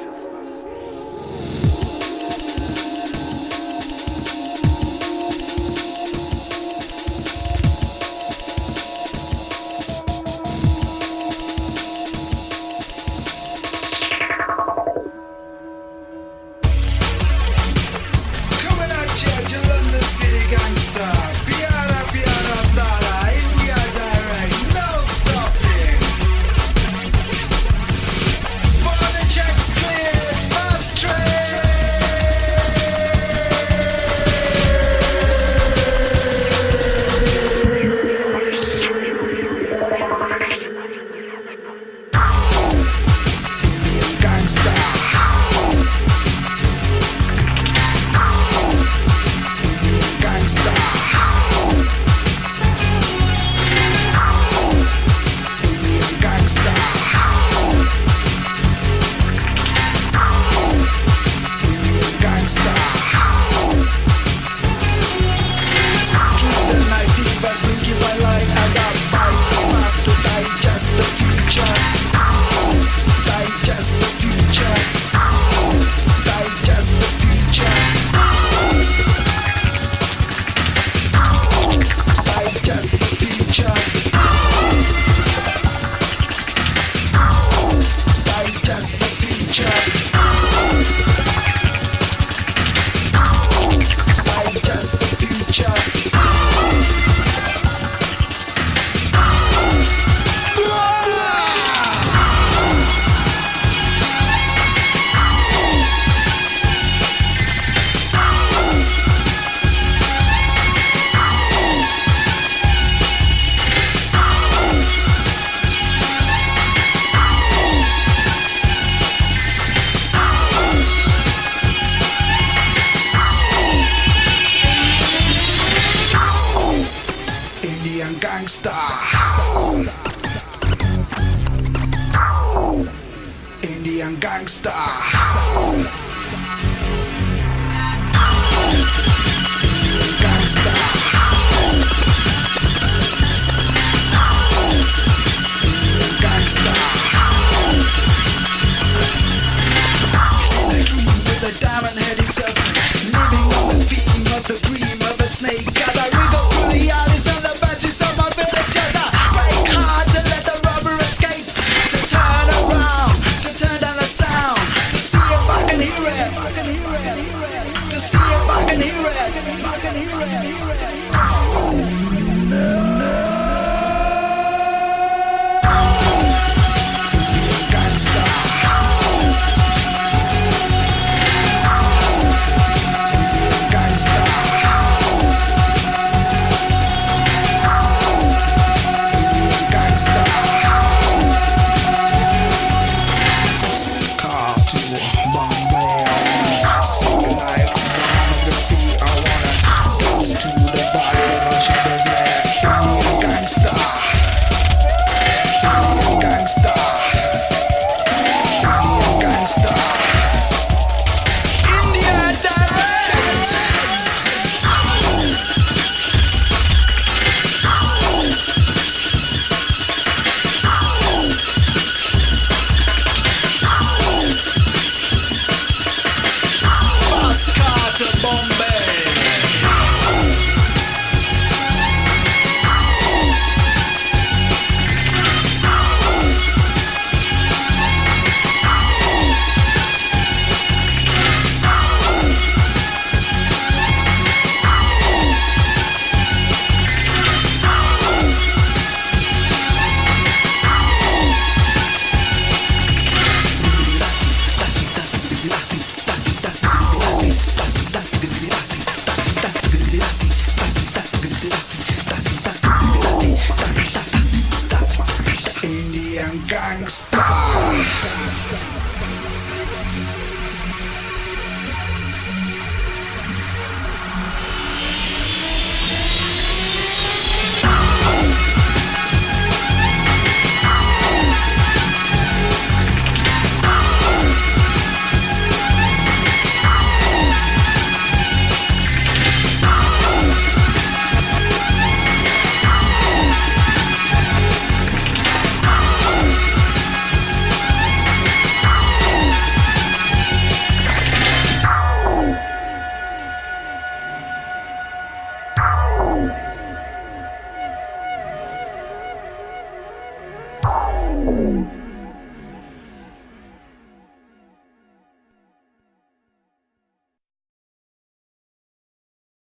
consciousness. Gangster. to ball. Extra.